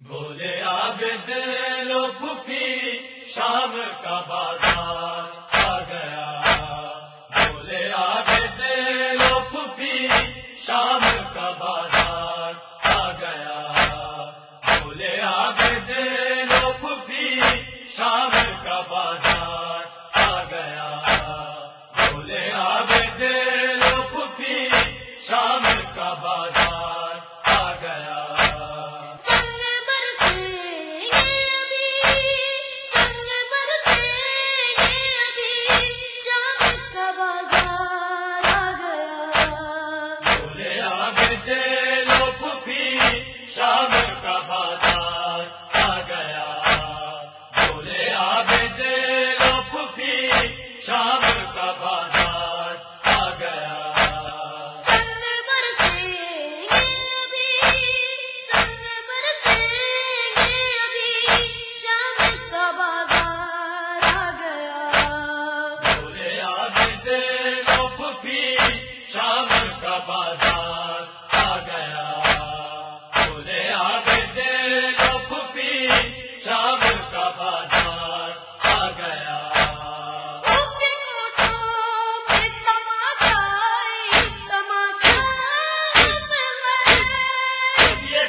بولے آگے دے لو پھوپھی شام کا بازار۔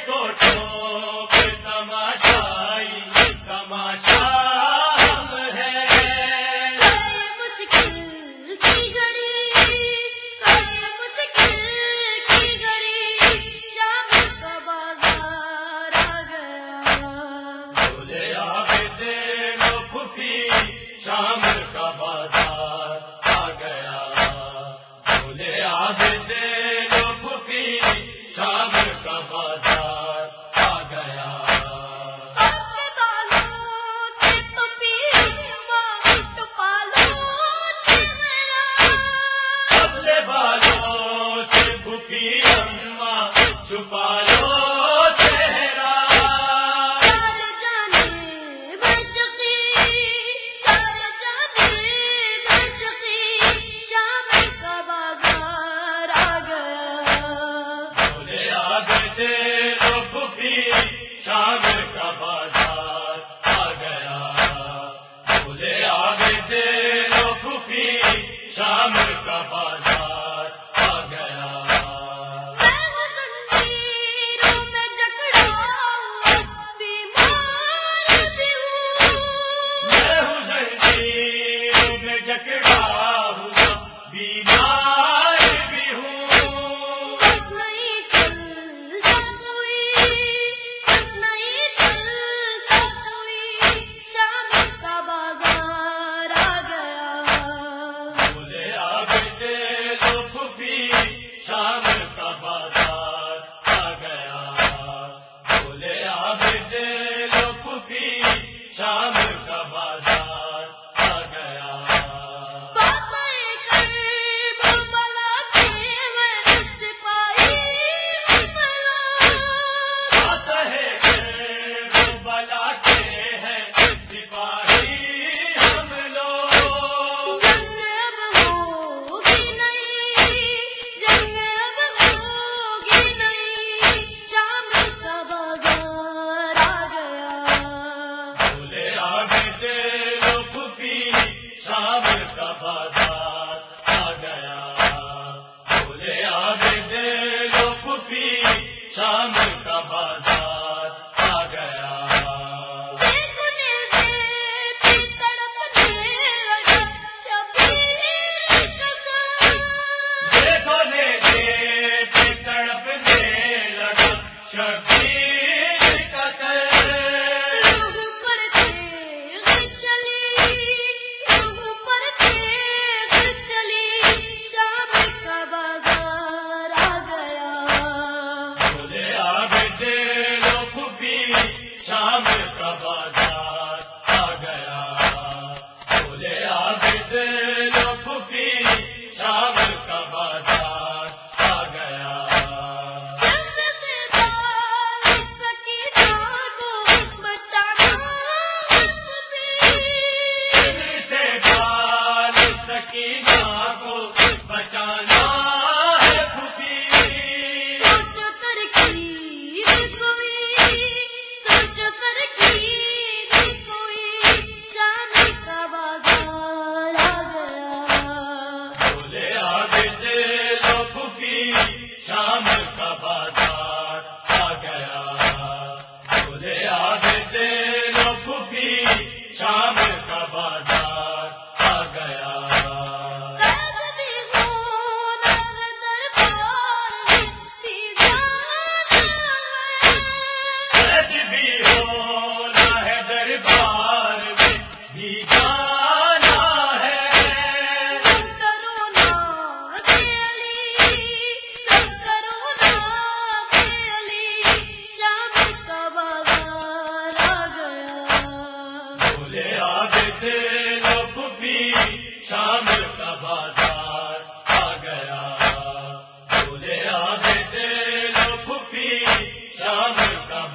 کو چھپا آباد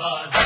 آباد